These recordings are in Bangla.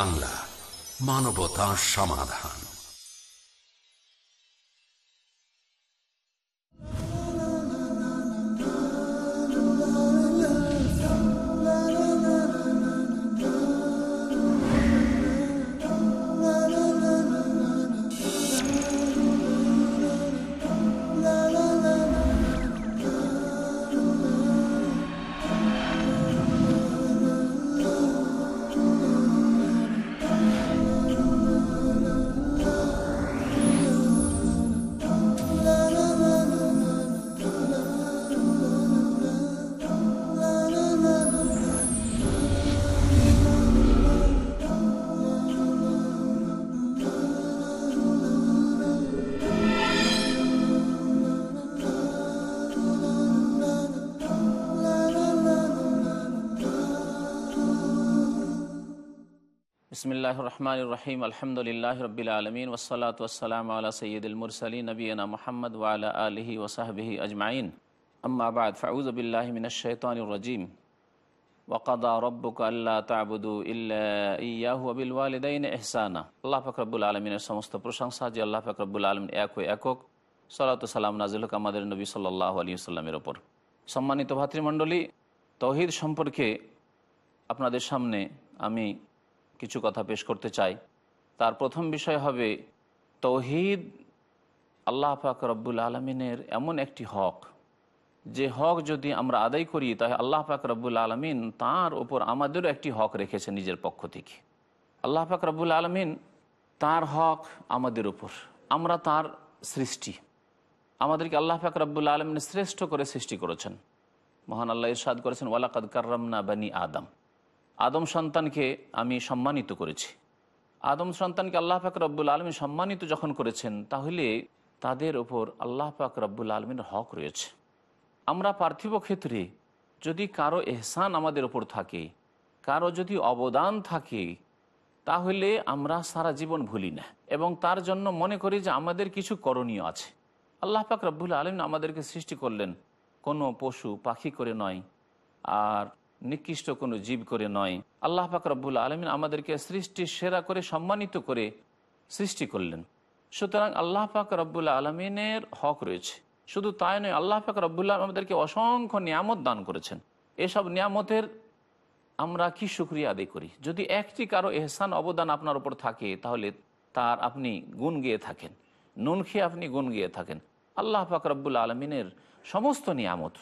বাংলা মানবতা সমাধান। বিসমিল্লাহ রহমান রহিম আলহামদুলিল্লাহ রবিল আলমিন ওসলাত ওসালাম আল্লাহ সঈদুল মুরসলী নবীনা মোহাম্মদ ওয়ালা আলহি ওসাহবিহি আজমাইন আম্মাবাদ ফাউজবিল্লাহ মিনশাইতানিরজিম ওয়াকাদা রব্বুক আল্লাহ তাবুদু ইয়াহু আবিল ওয়ালিদাইন এহসানা আল্লাহ ফকরবুল আলমিনের সমস্ত প্রশংসা যে আল্লাহ ফকরবুল আলমিন এক একক, সালাত সালাম নাজিল হক আমাদের নবী সাল্লাহ আলী সাল্লামের ওপর। সম্মানিত ভাতৃমণ্ডলী, তৌহিদ সম্পর্কে আপনাদের সামনে আমি কিছু কথা পেশ করতে চাই। তার প্রথম বিষয় হবে, তৌহিদ আল্লাহ পাক রব্বুল আলমিনের এমন একটি হক। যে হক যদি আমরা আদায় করি, তাহলে আল্লাহ পাক রব্বুল আলমিন তাঁর ওপর আমাদেরও একটি হক রেখেছে নিজের পক্ষ থেকে। আল্লাহ পাক রব্বুল আলমিন তার হক আমাদের উপর। আমরা তার সৃষ্টি। আমাদেরকে আল্লাহ পাক রব্বুল আলমিন শ্রেষ্ঠ করে সৃষ্টি করেছেন। মহান আল্লাহ ইরশাদ করেছেন, ওয়ালাকাদ কার্রামনা বানি আদম। আদম সন্তানকে আমি সম্মানিত করেছি। আদম সন্তানকে আল্লাহ পাক রব্বুল আলমী সম্মানিত যখন করেছেন, তাহলে তাদের ওপর আল্লাহ পাক রব্বুল আলমীর হক রয়েছে। আমরা পার্থিব ক্ষেত্রে যদি কারও এহসান আমাদের ওপর থাকে, কারও যদি অবদান থাকে, তাহলে আমরা সারা জীবন ভুলি না। এবং তার জন্য মনে করি যে আমাদের কিছু করণীয় আছে। আল্লাহ পাক রব্বুল আলম আমাদেরকে সৃষ্টি করলেন, কোনো পশু পাখি করে নয়। আর নিকৃষ্ট কোনো জীব করে নয়। আল্লাহ পাক রব্বুল আলমিন আমাদেরকে সৃষ্টি সেরা করে সম্মানিত করে সৃষ্টি করলেন। সুতরাং আল্লাহ পাক রব্বুল আলমিনের হক রয়েছে। শুধু তাই নয়, আল্লাহ পাক রব্বুল্লাহ আমাদেরকে অসংখ্য নিয়ামত দান করেছেন। এসব নিয়ামতের আমরা কি সুক্রিয়া আদায় করি? যদি একটি কারও এহসান অবদান আপনার উপর থাকে, তাহলে তার আপনি গুণ গিয়ে থাকেন। নুন খেয়ে আপনি গুণ গিয়ে থাকেন। আল্লাহ পাক রব্বুল আলমিনের সমস্ত নিয়ামত।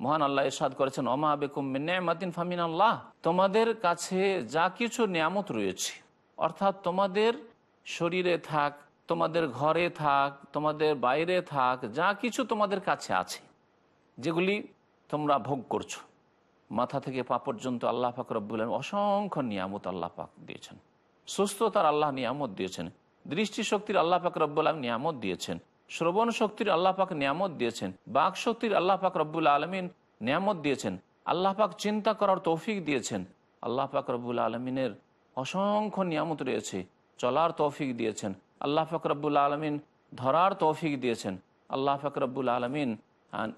মহান আল্লাহ ইরশাদ করেছেন অমা বেকুম নেমাতিন ফামিন আল্লাহ তোমাদের কাছে যা কিছু নিয়ামত রয়েছে, অর্থাৎ তোমাদের শরীরে থাক, তোমাদের ঘরে থাক, তোমাদের বাইরে থাক, যা কিছু তোমাদের কাছে আছে, যেগুলি তোমরা ভোগ করছ। মাথা থেকে পা পর্যন্ত আল্লাহ পাক রব্বুল অসংখ্য নিয়ামত আল্লাহ পাক দিয়েছেন। সুস্থতার আল্লাহ নিয়ামত দিয়েছেন। দৃষ্টিশক্তির আল্লাহ পাক রব্বুল নিয়ামত দিয়েছেন। শ্রবণ শক্তির আল্লাহ পাক নিয়ামত দিয়েছেন। বাক শক্তির আল্লাহ পাক রব্বুল আলমিন নিয়ামত দিয়েছেন। আল্লাহ পাক চিন্তা করার তৌফিক দিয়েছেন। আল্লাহ পাক রব্বুল আলমিনের অসংখ্য নিয়ামত রয়েছে, চলার তৌফিক দিয়েছেন। আল্লাহ পাক রব্বুল আলমিন ধরার তৌফিক দিয়েছেন। আল্লাহ পাক রব্বুল আলমিন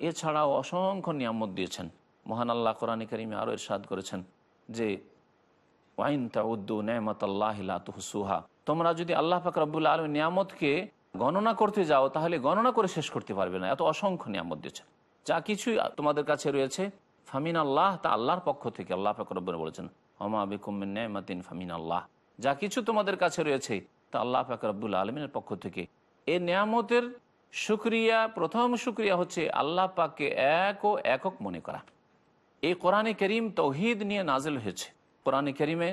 এছাড়াও অসংখ্য নিয়ামত দিয়েছেন। মহান আল্লাহ কোরআন করিমে আরও ইরশাদ করেছেন যে, ওয়াইন তাউদ্দু নেমত আল্লাহ তুহসুহা। তোমরা যদি আল্লাহ পাক রব্বুল আলম নিয়ামতকে গণনা করতে যাও, তাহলে গণনা করে শেষ করতে পারবে না। এত অসংখ্য নিয়ামত দিয়েছেন। যা কিছুই তোমাদের কাছে রয়েছে ফামিন আল্লাহ তা আল্লাহর পক্ষ থেকে, আল্লাহ ফাকরব্বর বলেছেন হমা বেকুমিন ফামিন আল্লাহ যা কিছু তোমাদের কাছে রয়েছে, তা আল্লাহ ফাকরবুল আলমিনের পক্ষ থেকে। এই নিয়ামতের সুক্রিয়া প্রথম সুক্রিয়া হচ্ছে আল্লাহ পাককে এক ও একক মনে করা। এই কোরআনে করিম তৌহিদ নিয়ে নাজেল হয়েছে। কোরআনে করিমে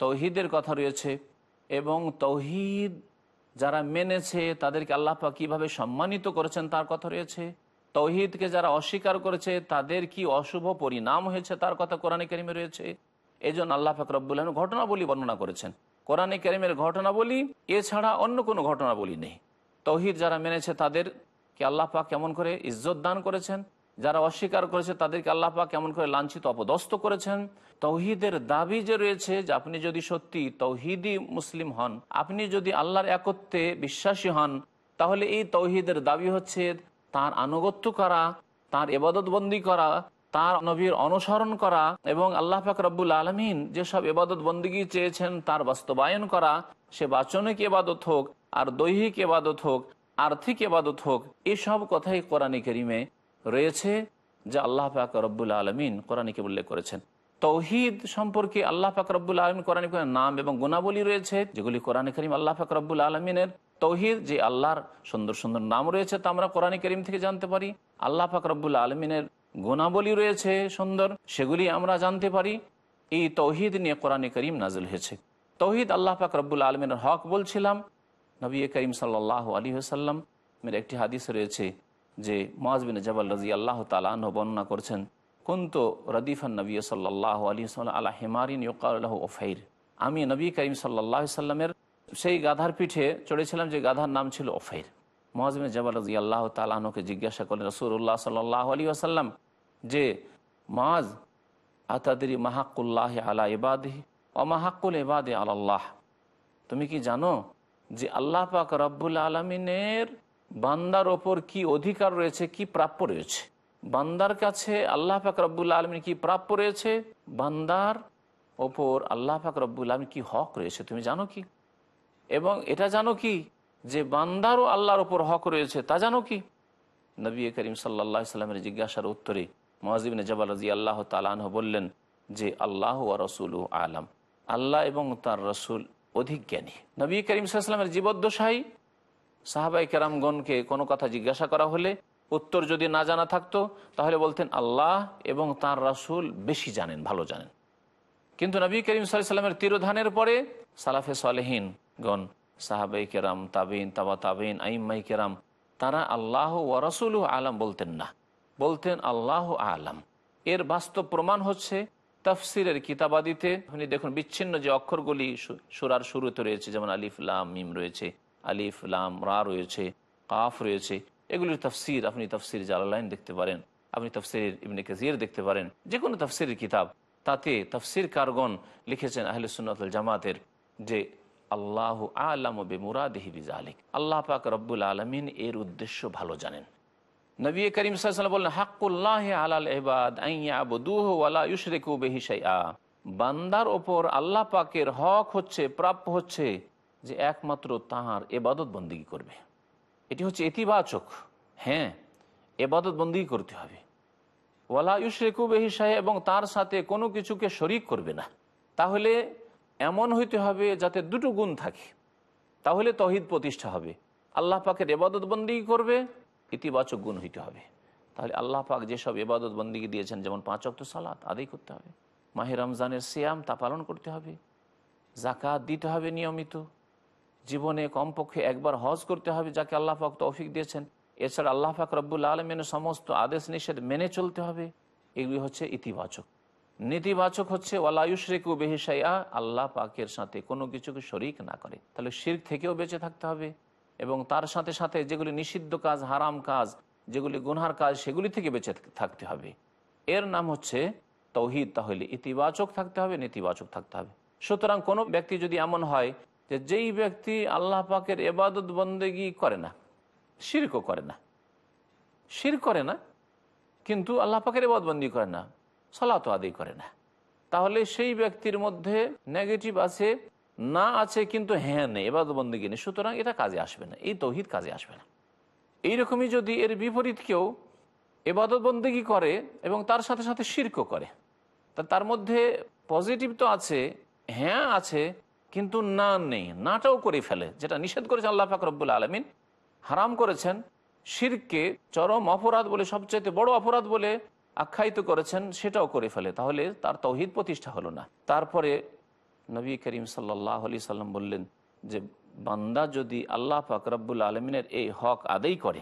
তৌহিদের কথা রয়েছে এবং তৌহিদ যারা মেনেছে, তাদেরকে আল্লাহ পাক কীভাবে সম্মানিত করেছেন তার কথা রয়েছে। তৌহিদকে যারা অস্বীকার করেছে, তাদের কি অশুভ পরিণাম হয়েছে তার কথা কোরআনে কেরিমে রয়েছে। এই জন্য আল্লাহ ফাকরবুল্লাহ ঘটনাবলী বর্ণনা করেছেন। কোরআনে কেরিমের ঘটনাবলী, এছাড়া অন্য কোনো ঘটনাবলী নেই। তৌহিদ যারা মেনেছে, তাদেরকে আল্লাহ পাক কেমন করে ইজ্জত দান করেছেন যারা অস্বীকার করেছে তাদেরকে আল্লাহ পাক কেমন করে লাঞ্ছিত, অপদস্থ করেছেন। তৌহিদের দাবি যে রয়েছে যে আপনি যদি সত্যি তৌহিদি মুসলিম হন, আপনি যদি আল্লাহর একত্রে বিশ্বাসী হন, তাহলে এই তৌহিদের দাবি হচ্ছে তার আনুগত্য করা, তার এবাদতবন্দি করা, তার নবীর অনুসরণ করা এবং আল্লাহ পাক রব্বুল আলমিন যেসব এবাদত বন্দিগি চেয়েছেন তার বাস্তবায়ন করা, সে বাচনিক এবাদত হোক, আর দৈহিক এবাদত হোক, আর্থিক এবাদত হোক, এসব কথাই কোরআনে করিমে রয়েছে, যা আল্লাহ পাক রব্বুল আলমিন কোরআনিকে উল্লেখ করেছেন। তৌহিদ সম্পর্কে আল্লাহ পাক রব্বুল আলমিন কোরআন নাম এবং গুণাবলী রয়েছে, যেগুলি কোরআন করিম আল্লাহ পাক রব্বুল আলমিনের তৌহিদ, যে আল্লাহর সুন্দর সুন্দর নাম রয়েছে তা আমরা কোরআন করিম থেকে জানতে পারি। আল্লাহ পাক রব্বুল আলমিনের গুণাবলী রয়েছে সুন্দর, সেগুলি আমরা জানতে পারি। এই তৌহিদ নিয়ে কোরআন করিম নাজিল হয়েছে। তৌহিদ আল্লাহ পাক রব্বুল আলমিনের হক বলছিলাম। নবী করিম সাল্লাহ আলী সাল্লাম মের একটি হাদিস রয়েছে যে মহাজবিন জবাল রাজি আল্লাহ তালাহ বর্ণনা করছেন, কুন্ত রদিফান নবী সাল্লাহ আলী আল্লাহ হেমারিন ইউকাল্লাহ ওফাইর আমি নবী করিম সাল্লাহ সাল্লামের সেই গাধার পিঠে চড়েছিলাম যে গাধার নাম ছিল ওফাইর মহাজবিন জবাল রাজি আল্লাহ তালাহকে জিজ্ঞাসা করলেন রসুল্লাহ সাল্লাহ আলী আসাল্লাম যে মাজ আতাদি মাহাকুল্লাহ আলা ইবাদি ও মাহাকুল ইবাদে আল্লাহ তুমি কি জানো যে আল্লাহ পাক রব্বুল আলমিনের বান্দার ওপর কি অধিকার রয়েছে, কি প্রাপ্য রয়েছে? বান্দার কাছে আল্লাহ পাক রব্বুল আলমিন কি প্রাপ্য রয়েছে? বান্দার ওপর আল্লাহ পাক রব্বুল আলমিন কি হক রয়েছে, তুমি জানো কি? এবং এটা জানো কি? যে বান্দারও আল্লাহর ওপর হক রয়েছে, তা জানো কি? নবী করিম সাল্লা সাল্লামের জিজ্ঞাসার উত্তরে মহাজিবিন জবাল রাজি আল্লাহ তালাহ বললেন যে, আল্লাহ ও রসুল আলাম। আল্লাহ এবং তার রসুল অধিক জ্ঞানী। নবী করিম সাল্লামের জীবদ্দশাই সাহাবাই কেরামগণকে কোনো কথা জিজ্ঞাসা করা হলে উত্তর যদি না জানা থাকতো, তাহলে বলতেন, আল্লাহ এবং তার রাসুল বেশি জানেন, ভালো জানেন। কিন্তু নবী করিম সাল্লামের তিরোধানের পরে সালাফে সালেহীন গণ সাহাবাই কেরাম তাবিন তাবা তাবিন আইম্মাই কেরাম, তারা আল্লাহ ও রসুল আলাম বলতেন না। বলতেন, আল্লাহ আলাম। এর বাস্তব প্রমাণ হচ্ছে তফসিরের কিতাবাদিতে। আপনি দেখুন, বিচ্ছিন্ন যে অক্ষরগুলি সুরার শুরুতে রয়েছে, যেমন আলিফ, লাম, মিম রয়েছে আলিফ, লাম, রা রয়েছে, কাফ রয়েছে। এগুলির তফসির আপনি তফসির জালালাইন দেখতে পারেন। আপনি তফসির ইবনে কাজির দেখতে পারেন। যে কোনো তফসিরের কিতাব। তাতে তফসির কারগন লিখেছেন আহলে সুন্নতুল জামাতের যে, আল্লাহ আলম বে মুরাদিহি বিজালিক। আল্লাহ পাক রব্বুল আলমিন এর উদ্দেশ্য ভালো জানেন। নবী করিম সাল্লাম বললেন, হাক্কুল্লাহ আলাল এবাদ ওয়ালা বান্দার ওপর আল্লাহ পাকের হক হচ্ছে, প্রাপ্য হচ্ছে যে একমাত্র তাহার এবাদত বন্দিগি করবে। এটি হচ্ছে ইতিবাচক। হ্যাঁ এবাদত বন্দিগি করতে হবে। ওয়ালা ইউশরিকু বিহি শাই এবং তার সাথে কোনো কিছুকে শরিক করবে না। তাহলে এমন হইতে হবে যাতে দুটো গুণ থাকে। তাহলে তহিদ প্রতিষ্ঠা হবে। আল্লাহ পাকের এবাদত বন্দিগি করবে, ইতিবাচক গুণ হইতে হবে। তাহলে আল্লাহ পাক যেসব এবাদত বন্দিকে দিয়েছেন, যেমন পাঁচ অক্ত সালাত, আদায় করতে হবে। মাহে রমজানের সিয়াম তা পালন করতে হবে। জাকাত দিতে হবে নিয়মিত। জীবনে কমপক্ষে একবার হজ করতে হবে, যাকে আল্লাহ পাক তৌফিক দিয়েছেন। এছাড়া আল্লাহ পাক রব্বুল আলমেনের সমস্ত আদেশ নিষেধ মেনে চলতে হবে। এগুলি হচ্ছে ইতিবাচক। নেতিবাচক হচ্ছে ওয়ালায়ুশরিকু বেহিসাইয়া আল্লাহ পাকের সাথে কোনো কিছুকে শরিক না করে। তাহলে শির থেকেও বেঁচে থাকতে হবে এবং তার সাথে সাথে যেগুলি নিষিদ্ধ কাজ, হারাম কাজ, যেগুলি গুনহার কাজ, সেগুলি থেকে বেঁচে থাকতে হবে। এর নাম হচ্ছে তৌহিদ। তাহলে ইতিবাচক থাকতে হবে, নেতিবাচক থাকতে হবে। সুতরাং কোনো ব্যক্তি যদি এমন হয় যে যেই ব্যক্তি আল্লাহ পাকের এবাদত বন্দেগি করে না, শিরকও করে না, শির করে না, কিন্তু আল্লাহ পাকের এবাদবন্দি করে না সলাত আদি করে না, তাহলে সেই ব্যক্তির মধ্যে নেগেটিভ আছে, না আছে কিন্তু হ্যাঁ নেই এবার বন্দিগি নেই, সুতরাং এটা কাজে আসবে না, এই তৌহিদ কাজে আসবে না। এইরকমই যদি এর বিপরীত কেউ এবাদত বন্দিগি করে এবং তার সাথে সাথে শির্ক করে, তা তার মধ্যে পজিটিভ তো আছে হ্যাঁ আছে কিন্তু না, নেই। নাটাও করে ফেলে, যেটা নিষেধ করেছে আল্লাহ ফাকরবুল আলমিন। হারাম করেছেন। শিরকে চরম অপরাধ বলে সবচেয়ে বড় অপরাধ বলে আখ্যায়িত করেছেন, সেটাও করে ফেলে। তাহলে তার তৌহিদ প্রতিষ্ঠা হলো না। তারপরে নবী করিম সাল্লাহ আলি সাল্লাম বললেন যে, বান্দা যদি আল্লাহ পাক রব্বুল আলমিনের এই হক আদেই করে,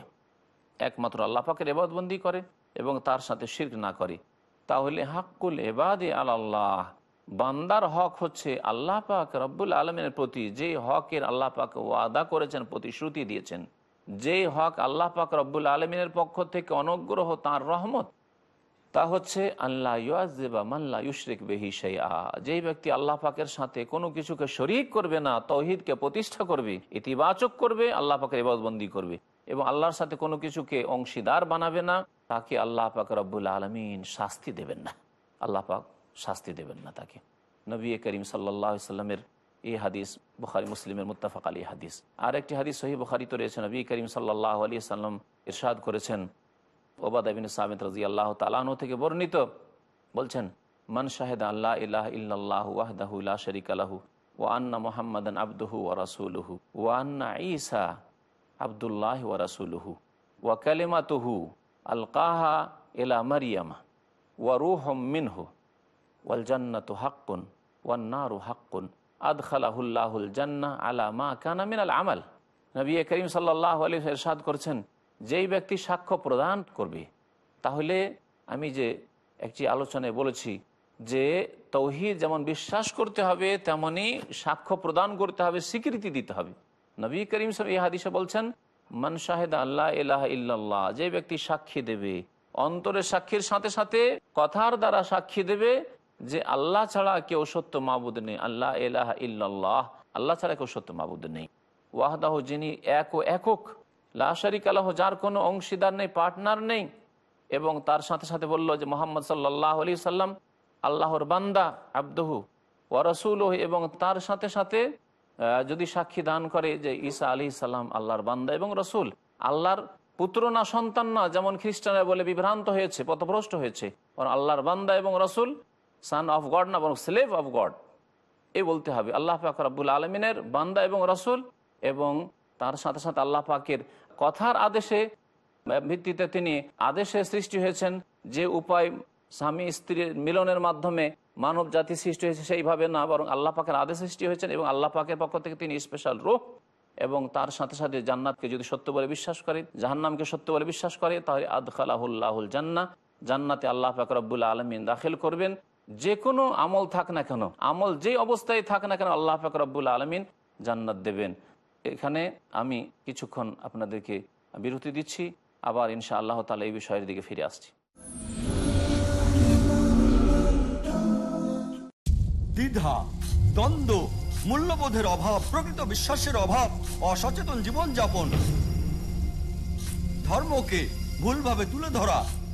একমাত্র আল্লাহ পাকের এবাদবন্দি করে এবং তার সাথে শির্ক না করে, তাহলে হাক্কুল এবাদে আল্লাহ বান্দার হক হচ্ছে আল্লাহ পাক রব্বুল আলমিনের প্রতি যে হকের আল্লাহ পাক ওয়াদা করেছেন, প্রতিশ্রুতি দিয়েছেন, যে হক আল্লাহ পাক রব্বুল আলমিনের পক্ষ থেকে অনুগ্রহ তার রহমত, তা হচ্ছে আল্লাহ ইউআজেবা মাল্লা ইউশরিক বেহি সাইয়া যেই ব্যক্তি আল্লাহ পাকের সাথে কোনো কিছুকে শরিক করবে না, তৌহিদকে প্রতিষ্ঠা করবে, ইতিবাচক করবে, আল্লাহ পাকের ইবাদবন্দি করবে এবং আল্লাহর সাথে কোনো কিছুকে অংশীদার বানাবে না, তাকে আল্লাহ পাক রব্বুল আলমিন শাস্তি দেবেন না। আল্লাহ পাক শাস্তি দেবেন না তাকে। নবী করিম সাল্লাহ সাল্লামের এই হাদিস, বুখারি, মুসলিমের মুত্তাফাক আলী হাদিস। আর একটি হাদিস সহি বুখারি তো রয়েছে, নবী করিম সাল্লাহ আলী সাল্লাম ইরশাদ করেছেন। ওবাদ আবিন সামিদ রাজি আল্লাহ তালানো থেকে বর্ণিত, বলছেন, মান শাহেদ আল্লাহ ইলাহ ইল্লাল্লাহু ওয়াহদাহু লা শরিক লাহু ওয়া আন্না মুহাম্মাদান আবদুহু ওয়া রাসূলুহু ওয়া আন্না ঈসা আবদুল্লাহ ওয়া রাসূলুহু ওয়া কালিমাতুহু আলকাহা ইলা মারিয়ামা ওয়া রূহুম মিনহু ওয়াল জান্নাতু হাক্কুন, ওয়ান নারু হাক্কুন, আদখালাহুল্লাহুল জান্নাহ আলা মা কানা মিনাল আমাল। নবী করিম আলাইহি ওয়াসাল্লাম ইরশাদ করেছেন, যেই ব্যক্তি সাক্ষ্য প্রদান করবে, তাহলে আমি যে একটি আলোচনায় বলেছি যে তৌহিদ যেমন বিশ্বাস করতে হবে, তেমনি সাক্ষ্য প্রদান করতে হবে, স্বীকৃতি দিতে হবে। নবী করিম সাহেব এই হাদিসে বলছেন, মান শাহেদ আল্লাহ এলাহ ইল্লাল্লাহ যে ব্যক্তি সাক্ষী দেবে অন্তরের সাক্ষীর সাথে সাথে কথার দ্বারা সাক্ষী দেবে যে আল্লাহ ছাড়া কেউ সত্য মাবুদ নেই। আল্লাহ এলাহ ইল্লাল্লাহ। আল্লাহ ছাড়া কেউ সত্য মাবুদ নেই। ওয়াহদাহ যিনি এক ও একক। লাশারিক আল্লাহ যার কোনো অংশীদার নেই, পার্টনার নেই। এবং তার সাথে সাথে বলল যে মোহাম্মদ সাল্লাহ আলি সাল্লাম আল্লাহর বান্দা, আব্দহু ওয়ারসুল এবং তার সাথে সাথে যদি সাক্ষী দান করে যে ঈসা আলি সাল্লাম আল্লাহর বান্দা এবং রসুল। আল্লাহর পুত্র না, সন্তান না, যেমন খ্রিস্টানরা বলে বিভ্রান্ত হয়েছে, পথভ্রষ্ট হয়েছে। আল্লাহর বান্দা এবং রসুল সান অফ গড না, বরং স্লেভ অফ গড এই বলতে হবে। আল্লাহ পাক রাব্বুল আলমিনের বান্দা এবং রসুল এবং তার সাথে সাথে আল্লাহ পাকের কথার আদেশে, ভিত্তিতে তিনি আদেশে সৃষ্টি হয়েছেন যে উপায় স্বামী স্ত্রীর মিলনের মাধ্যমে মানব জাতি সৃষ্টি হয়েছে সেইভাবে না, বরং আল্লাহ পাকের আদেশ সৃষ্টি হয়েছেন এবং আল্লাহ পাকের পক্ষ থেকে তিনি স্পেশাল রূপ এবং তার সাথে সাথে জান্নাতকে যদি সত্য বলে বিশ্বাস করে, জাহান্নামকে সত্য বলে বিশ্বাস করে, তাহলে আদখালাহুল্লাহুল জান্না জান্নাতে আল্লাহ পাক রব্বুল আলমিন দাখিল করবেন। যে কোনো আমল থাক না কেন, আমল যে অবস্থায় থাক না কেন আল্লাহ পাক রব্বুল আলমিন জান্নাত দেবেন। এখানে আমি কিছুক্ষণ আপনাদেরকে বিরতি দিচ্ছি, আবার ইনশা আল্লাহ তালা এই বিষয়ের দিকে ফিরে আসছি। দ্বিধা, দ্বন্দ্ব, মূল্যবোধের অভাব, প্রকৃত বিশ্বাসের অভাব, অসচেতন জীবনযাপন, ধর্মকে ভুলভাবে তুলে ধরা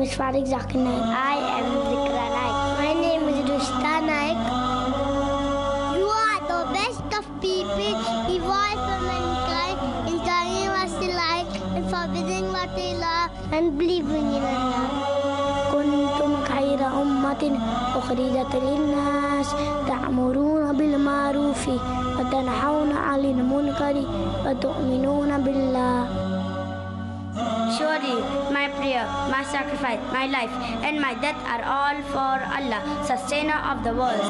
name is Farid Zakir Naik. I am Zikra Naik. My name is Rushta Naik. You are the best of people, evolved for mankind, in telling what they like, and forbidding what they love, and believing in Allah. كنتم خير أمة أخرجت للناس تأمرون بالمعروف وتنحون عن المنكر وتؤمنون بالله Surely my prayer, my sacrifice, my life, and my death are all for Allah, sustainer of the world.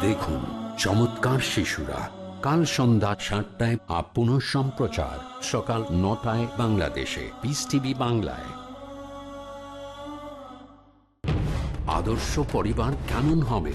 দেখুন চমৎকার শিশুরা কাল সন্ধ্যা সাতটায় আর পুনঃ সম্প্রচার সকাল নটায় বাংলাদেশে পিস টিভি বাংলায় আদর্শ পরিবার কেমন হবে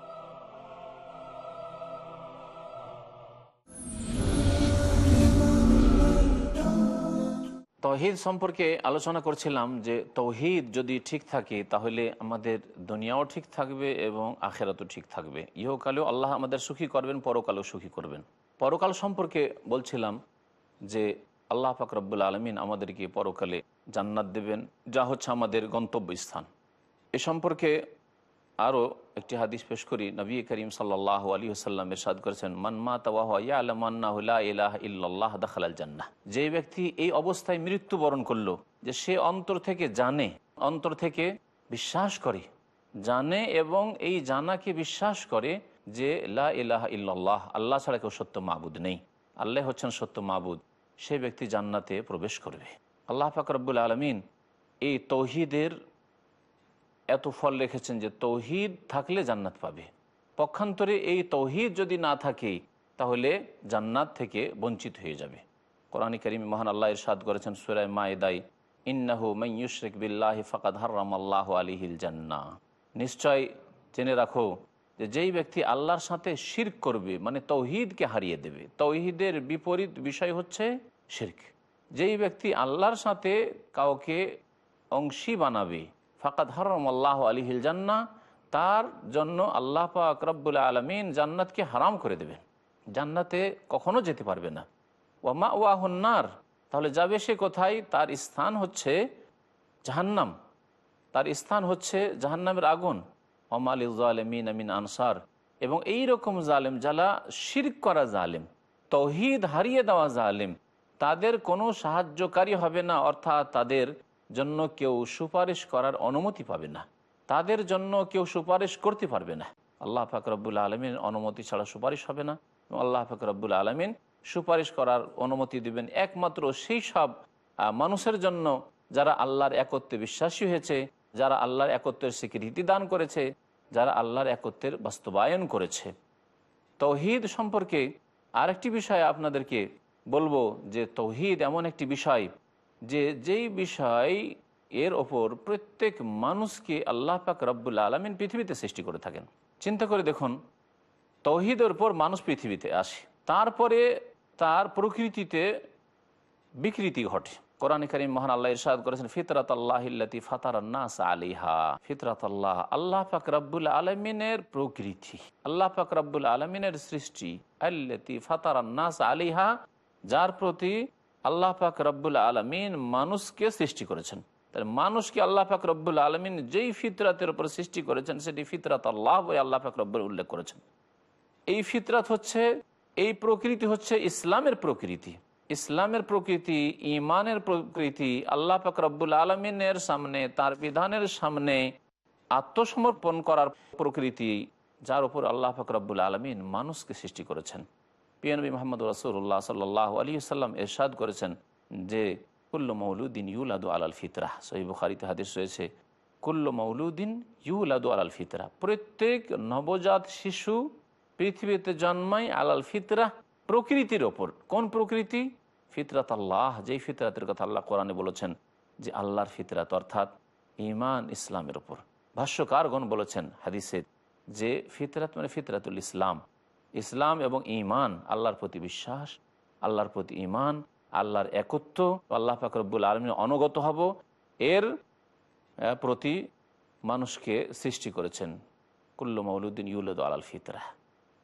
তৌহিদ সম্পর্কে আলোচনা করছিলাম যে তৌহিদ যদি ঠিক থাকে, তাহলে আমাদের দুনিয়াও ঠিক থাকবে এবং আখেরাতও ঠিক থাকবে। ইহকালেও আল্লাহ আমাদের সুখী করবেন, পরকালেও সুখী করবেন। পরকাল সম্পর্কে বলছিলাম যে আল্লাহ ফাকরবুল আলমিন আমাদেরকে পরকালে জান্নাত দেবেন, যা হচ্ছে আমাদের গন্তব্যস্থান। এ সম্পর্কে আরও একটি হাদিস পেশ করি। নবী করিম সাল্লাহ আলী আসাল্লাম এরশাদ করেছেন মান্মা তাওয়াহ ইল্লাল্লাহ দাখালাল জান্নাহ। যে ব্যক্তি এই অবস্থায় মৃত্যুবরণ করল, যে সে অন্তর থেকে জানে, অন্তর থেকে বিশ্বাস করে, জানে এবং এই জানাকে বিশ্বাস করে যে লা ইলাহা ইল্লাল্লাহ, আল্লাহ ছাড়া কেউ সত্য মাবুদ নেই। আল্লাহ হচ্ছেন সত্য মাবুদ, সে ব্যক্তি জান্নাতে প্রবেশ করবে। আল্লাহ ফাকরবুল আলমিন এই তৌহিদের এত ফল রেখেছেন যে তৌহিদ থাকলে জান্নাত পাবে। পক্ষান্তরে এই তৌহিদ যদি না থাকে, তাহলে জান্নাত থেকে বঞ্চিত হয়ে যাবে। কোরআন করিম মহান আল্লাহ ইরশাদ করেছেন সুরায় মায়েদাই ইন্নাহু মাইয়ুশরিক বিল্লাহি ফাকাদ আল্লাহ আলিহিল জান্না। নিশ্চয় জেনে রাখো যে যেই ব্যক্তি আল্লাহর সাথে শির্ক করবে মানে তৌহিদকে হারিয়ে দেবে, তৌহিদের বিপরীত বিষয় হচ্ছে শির্ক। যেই ব্যক্তি আল্লাহর সাথে কাউকে অংশী বানাবে ফাকাদ হারাম আল্লাহ আলিহিল জান্না তার জন্য আল্লাহ পাক আলমিন জান্নাতকে হারাম করে দেবেন। জান্নাতে কখনো যেতে পারবে না। ওয়ামা ওয়াহন্নার তাহলে যাবে সে কোথায়? তার স্থান হচ্ছে জাহান্নাম। তার স্থান হচ্ছে জাহান্নামের আগুন। অমাল জালেমিন আমিন আনসার। এবং এই রকম জালেম যারা শির্ক করা জালেম, তৌহিদ হারিয়ে দেওয়া জালেম, তাদের কোনো সাহায্যকারী হবে না। অর্থাৎ তাদের জন্য কেউ সুপারিশ করার অনুমতি পাবে না। তাদের জন্য কেউ সুপারিশ করতে পারবে না। আল্লাহ ফাকরবুল আলমিন অনুমতি ছাড়া সুপারিশ হবে না। এবং আল্লাহ ফাকরবুল আলমিন সুপারিশ করার অনুমতি দিবেন একমাত্র সেই সব মানুষের জন্য যারা আল্লাহর একত্রে বিশ্বাসী হয়েছে, যারা আল্লাহর একত্রের স্বীকৃতি দান করেছে, যারা আল্লাহর একত্রের বাস্তবায়ন করেছে। তৌহিদ সম্পর্কে আরেকটি বিষয় আপনাদেরকে বলব যে তৌহিদ এমন একটি বিষয় যে যেই বিষয় এর ওপর প্রত্যেক মানুষকে আল্লাহ পাক রব্বুল আলমিন পৃথিবীতে সৃষ্টি করে থাকেন। চিন্তা করে দেখুন, তৌহিদের উপর মানুষ পৃথিবীতে আসে, তারপরে তার প্রকৃতিতে বিকৃতি ঘটে। কোরআন করিম মহান আল্লাহ ইরশাদ করেছেন ফিতরাত আল্লাহ ফাতারান্নাস আলিহা ফিতরাত আল্লাহ আল্লাহ পাক রব্বুল আলমিনের প্রকৃতি, আল্লাহ পাক রব্বুল আলমিনের সৃষ্টি, আল্লাতি ফাতারান্নাস আলিহা যার প্রতি আল্লাহ পাক রব্বুল আলমিন মানুষকে সৃষ্টি করেছেন। তাহলে মানুষকে আল্লাহ পাক রব্বুল আলমিন যেই ফিতরাতের উপর সৃষ্টি করেছেন, সেটি ফিতরাত আল্লাহ বই আল্লাহ পাক রব্বুল উল্লেখ করেছেন। এই ফিতরাত হচ্ছে, এই প্রকৃতি হচ্ছে ইসলামের প্রকৃতি। ইসলামের প্রকৃতি ইমানের প্রকৃতি, আল্লাহ পাক রব্বুল আলমিনের সামনে, তার বিধানের সামনে আত্মসমর্পণ করার প্রকৃতি, যার উপর আল্লাহ পাক আলমিন মানুষকে সৃষ্টি করেছেন। পিয়ানবী মোহাম্মদ রসুল্লাহ সাল্লাহ আলী সাল্লাম এরশাদ করেছেন যে, কুল্লু মৌলুদ্দিন ইউলাদু আলাল ফিতরাহ সহি বুখারিতে হাদিস রয়েছে, কুল্লু মৌলুদ্দিন ইউলাদু আলাল ফিতরা। প্রত্যেক নবজাত শিশু পৃথিবীতে জন্মায় আলাল ফিতরা প্রকৃতির ওপর। কোন প্রকৃতি? ফিতরাত আল্লাহ যেই ফিতরাতের কথা আল্লাহ কোরআনে বলেছেন যে, আল্লাহর ফিতরাত অর্থাৎ ইমান ইসলামের ওপর। ভাষ্যকারগণ বলেছেন হাদিসে যে, ফিতরাত মানে ফিতরাতুল ইসলাম। ইসলাম এবং ইমান আল্লাহর প্রতি বিশ্বাস, আল্লাহর প্রতি ইমান আল্লাহর একত্ব, আল্লাহ ফাকরবুল আলমী অনুগত হব, এর প্রতি মানুষকে সৃষ্টি করেছেন। কুল্লু মৌলুদ্দিন ইউলদ আলাল ফিতরা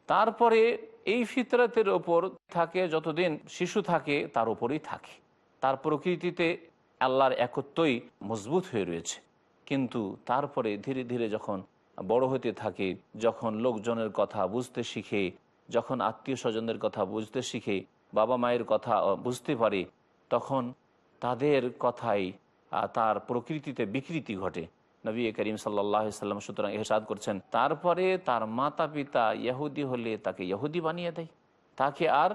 তারপরে এই ফিতরাতের ওপর থাকে, যতদিন শিশু থাকে, তার উপরেই থাকে। তার প্রকৃতিতে আল্লাহর একত্বই মজবুত হয়ে রয়েছে। কিন্তু তারপরে ধীরে ধীরে যখন বড় হতে থাকে, যখন লোকজনের কথা বুঝতে শিখে, যখন আত্মীয় স্বজনদের কথা বুঝতে শিখে, বাবা মায়ের কথা বুঝতে পারে, তখন তাদের কথাই তার প্রকৃতিতে বিকৃতি ঘটে। নবী করিম সাল্লাম সুতরাং এহসাদ করছেন, তারপরে তার মাতা পিতা ইহুদি হলে তাকে ইহুদি বানিয়ে দেয়। তাকে আর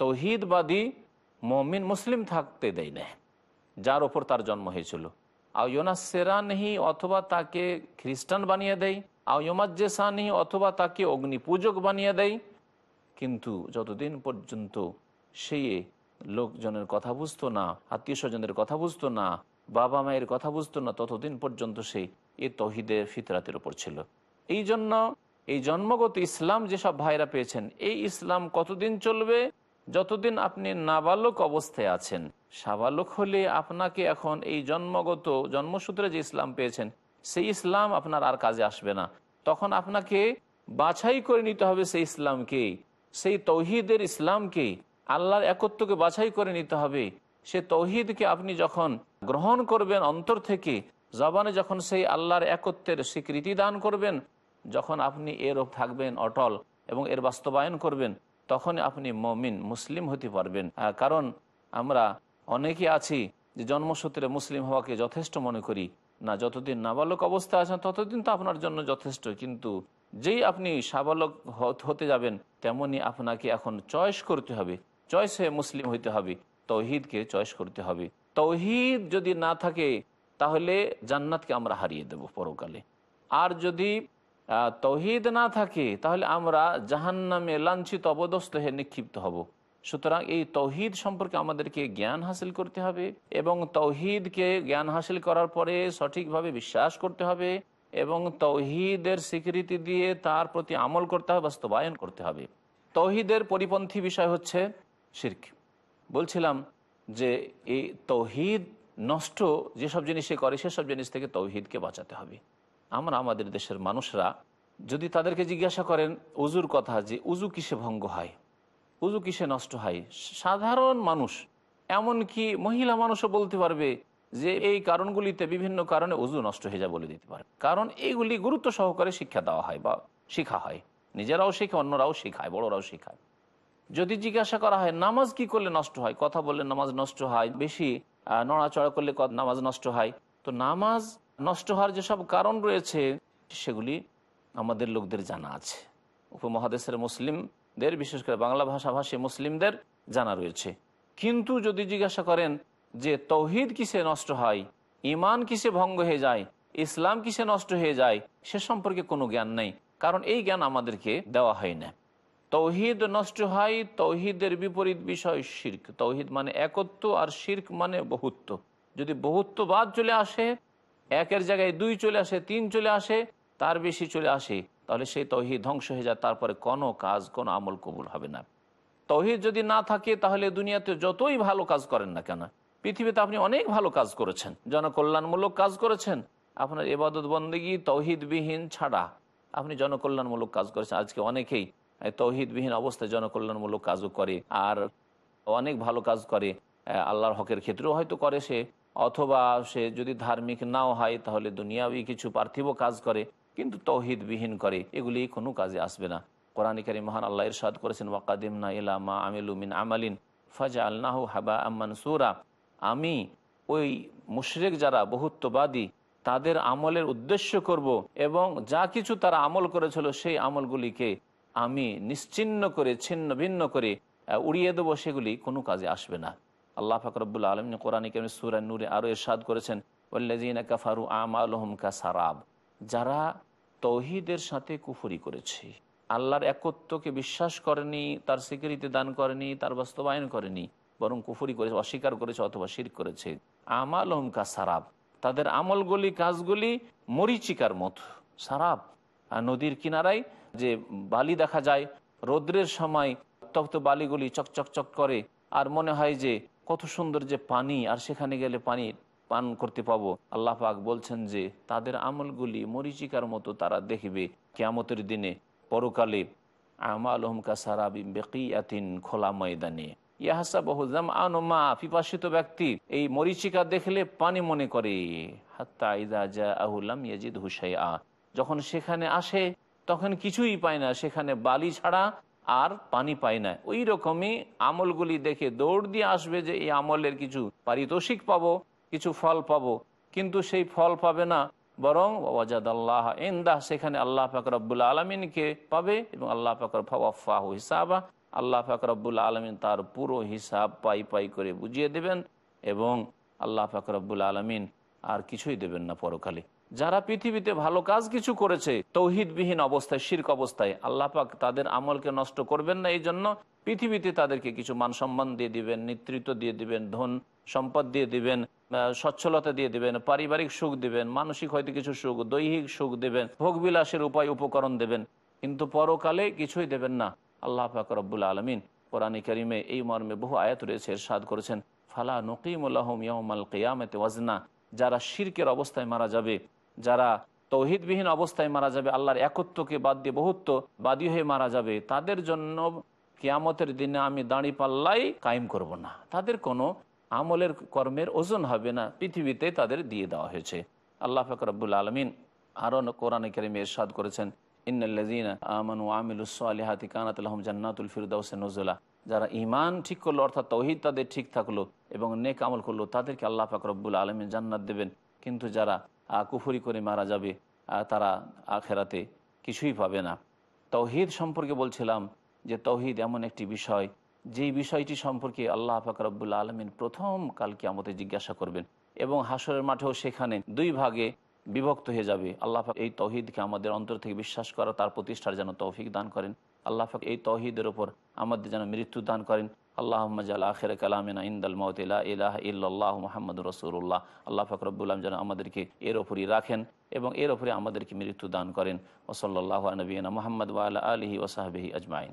তৌহিদবাদী মমিন মুসলিম থাকতে দেয় না, যার ওপর তার জন্ম হয়েছিল। আয়োনা সেরা নেই অথবা তাকে খ্রিস্টান বানিয়ে দেয় আয়োমাজ্জেসা নেই অথবা তাকে অগ্নিপূজক বানিয়ে দেয় কিন্তু যতদিন পর্যন্ত সে লোকজনের কথা বুঝতো না, আত্মীয় স্বজনের কথা বুঝতো না, বাবা মায়ের কথা বুঝতো না, ততদিন পর্যন্ত সে এ তহিদের ফিতরাতের ওপর ছিল। এই জন্য এই জন্মগত ইসলাম যেসব ভাইরা পেয়েছেন, এই ইসলাম কতদিন চলবে? যতদিন আপনি নাবালক অবস্থায় আছেন, সাবালক হলে আপনাকে এখন এই জন্মগত জন্মসূত্রে যে ইসলাম পেয়েছেন, সেই ইসলাম আপনার আর কাজে আসবে না। তখন আপনাকে বাছাই করে নিতে হবে সেই ইসলামকে, সেই তৌহিদের ইসলামকে। আল্লাহর একত্বকে বাছাই করে নিতে হবে। সে তৌহিদকে আপনি যখন গ্রহণ করবেন অন্তর থেকে, জবানে যখন সেই আল্লাহর একত্বের স্বীকৃতি দান করবেন, যখন আপনি এর থাকবেন অটল এবং এর বাস্তবায়ন করবেন তখন আপনি মমিন, মুসলিম হতে পারবেন। কারণ আমরা অনেকে আছি যে জন্মসূত্রে মুসলিম হওয়াকে যথেষ্ট মনে করি। না, যতদিন নাবালক অবস্থা আছেন, ততদিন তো আপনার জন্য যথেষ্ট। কিন্তু যেই আপনি সাবালক হতে যাবেন, তেমনি আপনাকে এখন চয়েস করতে হবে। চয়েস হয়ে মুসলিম হইতে হবে। তৌহিদকে চয়েস করতে হবে। তৌহিদ যদি না থাকে, তাহলে জান্নাতকে আমরা হারিয়ে দেব পরকালে। আর যদি তৌহিদ না থাকে, তাহলে আমরা জাহান্নামে লাঞ্ছিত অবদস্ত হয়ে নিক্ষিপ্ত হব। সুতরাং এই তৌহিদ সম্পর্কে আমাদেরকে জ্ঞান হাসিল করতে হবে এবং তৌহিদকে জ্ঞান হাসিল করার পরে সঠিকভাবে বিশ্বাস করতে হবে এবং তৌহিদের স্বীকৃতি দিয়ে তার প্রতি আমল করতে হবে, বাস্তবায়ন করতে হবে। তৌহিদের পরিপন্থী বিষয় হচ্ছে শির্ক। বলছিলাম যে এই তৌহিদ নষ্ট যেসব জিনিসে করে, সেসব জিনিস থেকে তৌহিদকে বাঁচাতে হবে। আমরা আমাদের দেশের মানুষরা যদি তাদেরকে জিজ্ঞাসা করেন, উজুর কথা যে উজু কিসে ভঙ্গ হয়? উজু কিসে নষ্ট হয়? সাধারণ মানুষ, এমনকি মহিলা মানুষও বলতে পারবে যে এই কারণগুলিতে বিভিন্ন কারণে উজু নষ্ট হয়ে যায় বলে দিতে পারে। কারণ এইগুলি গুরুত্ব সহকারে শিক্ষা দেওয়া হয় বা শেখা হয়। নিজেরাও শেখে অন্যরাও শেখায়, বড়রাও শেখায়। যদি জিজ্ঞাসা করা হয়, নামাজ কি করলে নষ্ট হয়? কথা বললে, নামাজ নষ্ট হয়। বেশি নড়াচড়া করলে নামাজ নষ্ট হয়। তো নামাজ নষ্ট হওয়ার যেসব কারণ রয়েছে, সেগুলি আমাদের লোকদের জানা আছে। উপমহাদেশের মুসলিমদের, বিশেষ করে বাংলা ভাষাভাষী মুসলিমদের জানা রয়েছে। কিন্তু যদি জিজ্ঞাসা করেন যে তৌহিদ কিসে নষ্ট হয় ইমান কিসে ভঙ্গ হয়ে যায়, ইসলাম কিসে নষ্ট হয়ে যায়, সে সম্পর্কে কোনো জ্ঞান নেই, কারণ এই জ্ঞান আমাদেরকে দেওয়া হয় না। তৌহিদ নষ্ট হয়, তৌহিদের বিপরীত বিষয় শির্ক। তৌহিদ মানে একত্ব আর শির্ক মানে বহুত্ব। যদি বহুত্ববাদ চলে আসে একের জায়গায় দুই চলে আসে, তিন চলে আসে, তার বেশি চলে আসে। তাহলে সেই তৌহিদ ধ্বংস হয়ে যায়, তারপরে কোনো কাজ, কোনো আমল কবুল হবে না। তৌহিদ যদি না থাকে, তাহলে দুনিয়াতে যতই ভালো কাজ করেন না কেন, পৃথিবীতে আপনি অনেক ভালো কাজ করেছেন, জনকল্যাণমূলক কাজ করেছেন। আপনার এবাদত বন্দেগী তৌহিদবিহীন ছাড়া আপনি জনকল্যাণমূলক কাজ করেছেন। আজকে অনেকেই তৌহিদবিহীন অবস্থায় জনকল্যাণমূলক কাজও করে, আর অনেক ভালো কাজ করে আল্লাহর হকের ক্ষেত্রেও হয়তো করে সে। অথবা সে যদি ধার্মিক নাও হয়, তাহলে দুনিয়াবি কিছু পার্থিব কাজ করে, কিন্তু তৌহিদবিহীন করে, এগুলি কোনো কাজে আসবে না। কোরআনিকারী মহান আল্লাহ ইরশাদ করেছেন ওয়াকাদিম না ইলা মা আমিলুমিন আমালিন ফাজা আল্লাহ হাবা আম্মান সুরা আমি ওই মুশরেক যারা, বহুত্ববাদী, তাদের আমলের উদ্দেশ্য করব এবং যা কিছু তারা আমল করেছিল, সেই আমলগুলিকে আমি নিশ্চিন্ন করে, ছিন্ন ভিন্ন করে উড়িয়ে দেবো, সেগুলি কোনো কাজে আসবে না। আল্লাহ ফাকরবুল্লা আলম কোরআন কেমন নূরে আরও এরশাদ করেছেন ওল্লাজিনা কাফারু আমালহম কা সারাব যারা তৌহিদের সাথে কুফুরি করেছে। আল্লাহর একত্বকে বিশ্বাস করেনি, তার স্বীকৃতি দান করেনি, তার বাস্তবায়ন করেনি, বরং কুফুরি করেছে, অস্বীকার করেছে অথবা শির করেছে। আমাল কা সারাব তাদের আমলগুলি, কাজগুলি মরিচিকার মতো, সারাব। আর নদীর কিনারায় যে বালি দেখা যায়, রৌদ্রের সময় তক্ত বালিগুলি চকচক চক করে, আর মনে হয় যে কত সুন্দর যে পানি, আর সেখানে গেলে পানি পান করতে পাবো। আল্লাহ পাক বলছেন যে, তাদের আমলগুলি মরিচিকার মতো তারা দেখবে। কেয়ামতের দিনে পরকালে আমাল হুমকা সারাবিম বেকিয়াতিন খোলা ময়দানে। ইয়াহাসা বহুজাম আনুমা পিপাসিত ব্যক্তি এই মরিচিকা দেখলে পানি মনে করে। যখন সেখানে আসে, তখন কিছুই পায় না। সেখানে বালি ছাড়া আর পানি পায় না। ওই রকমই আমলগুলি দেখে দৌড় দিয়ে আসবে যে এই আমলের কিছু পারিতোষিক পাবো, কিছু ফল পাবো। কিন্তু সেই ফল পাবে না, বরং ওয়াজাদ আল্লাহ ইন্দাহ, সেখানে আল্লাহ পাক রব্বুল আলমিনকে পাবে এবং আল্লাহ পাক ফাহ হিসাবা, আল্লাহ পাক রব্বুল আলমিন তার পুরো হিসাব পাই পাই করে বুঝিয়ে দেবেন এবং আল্লাহ পাক রব্বুল আলমিন আর কিছুই দেবেন না পরকালে। যারা পৃথিবীতে ভালো কাজ কিছু করেছে, তৌহিদবিহীন অবস্থায়, শির্ক অবস্থায়, আল্লাহ পাক তাদের আমলকে নষ্ট করবেন না। এই জন্য পৃথিবীতে তাদেরকে কিছু মান সম্মান দিয়ে দিবেন, নেতৃত্ব দিয়ে দিবেন, ধন সম্পদ দিয়ে দিবেন সচ্ছলতা দিয়ে দিবেন, পারিবারিক সুখ দিবেন, মানসিক হয়তো কিছু সুখ, দৈহিক সুখ দেবেন, ভোগবিলাসের উপায় উপকরণ দেবেন, কিন্তু পরকালে কিছুই দেবেন না। আল্লাহ পাক রব্বুল আলমিন কোরআন করিমে এই মর্মে বহু আয়াত রয়েছে সাদ করেছেন, ফালা নকিমুল্লাহম ইয়মাল কেয়ামতে ওয়াজনা যারা শিরকের অবস্থায় মারা যাবে যারা তৌহিদবিহীন অবস্থায় মারা যাবে, আল্লাহর একত্বকে বাদ দিয়ে বহুত্ব বাদী হয়ে মারা যাবে, তাদের জন্য কিয়ামতের দিনে আমি দাঁড়ি পাল্লাই কায়েম করব না। তাদের কোনো আমলের কর্মের ওজন হবে না। পৃথিবীতে তাদের দিয়ে দেওয়া হয়েছে। আল্লাহ ফাকর রব্বুল আলমিন আরও কোরআনে কেরিমে ইরশাদ করেছেন ইন্নাল্লাযীনা আমানু ওয়া আমিলুস সালিহাতি কানাত লাহুম জান্নাতুল ফিরদাউসে নজুলা। যারা ইমান ঠিক করল, অর্থাৎ তৌহিদ তাদের ঠিক থাকল এবং নেক আমল করল, তাদেরকে আল্লাহ পাক রব্বুল আলমিন জান্নাত দেবেন। কিন্তু যারা কুফরি করে মারা যাবে তারা আখেরাতে কিছুই পাবে না। তৌহিদ সম্পর্কে বলছিলাম যে তৌহিদ এমন একটি বিষয়, যেই বিষয়টি সম্পর্কে আল্লাহ পাক রব্বুল আলমিন প্রথম কালকে আমাদের জিজ্ঞাসা করবেন এবং হাসরের মাঠেও সেখানে দুই ভাগে বিভক্ত হয়ে যাবে। আল্লাহ এই তৌহিদকে আমাদের অন্তর থেকে বিশ্বাস করা, তার প্রতিষ্ঠার যেন তৌফিক দান করেন। আল্লাহ এই তৌহিদের ওপর আমাদের যেন মৃত্যু দান করেন। আল্লাহ মজাল আখের কালামিনা ইন্দাল মতিলা ইলাহ ইল্লাহ মোহাম্মদ রসুল্লাহ আল্লাহ ফকরবুল্লাম যেন আমাদেরকে এর ওপরই রাখেন এবং এর ওপরে আমাদেরকে মৃত্যু দান করেন। ওসল্লাহ নবীনা মোহাম্মদ ওয়াল আলহি ওসাহাবিহি আজমাইন।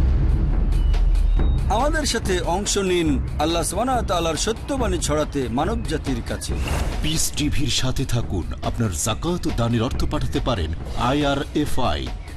আমাদের সাথে অংশ নিন আল্লাহ সালার সত্যবাণী ছড়াতে মানব জাতির কাছে পিস টিভির সাথে থাকুন। আপনার জাকাত দানের অর্থ পাঠাতে পারেন IRFI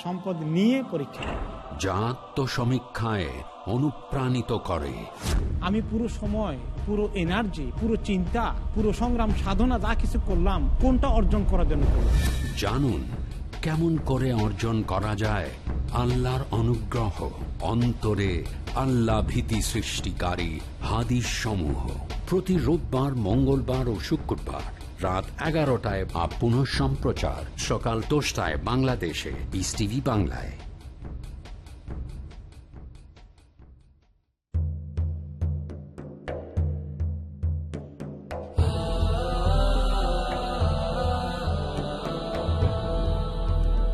সম্পদ নিয়ে পরীক্ষা যা আত্মসমীক্ষায় অনুপ্রাণিত করে। আমি পুরো সময় পুরো এনার্জি পুরো চিন্তা পুরো সংগ্রাম সাধনা যা কিছু করলাম কোনটা অর্জন করার জন্য জানুন কেমন করে অর্জন করা যায় আল্লাহর অনুগ্রহ অন্তরে আল্লাহ ভীতি সৃষ্টিকারী হাদিস সমূহ। প্রতি রোববার মঙ্গলবার ও শুক্রবার রাত এগারোটায় বা পুনঃ সম্প্রচার সকাল দশটায় বাংলাদেশে বিস টিভি বাংলায়।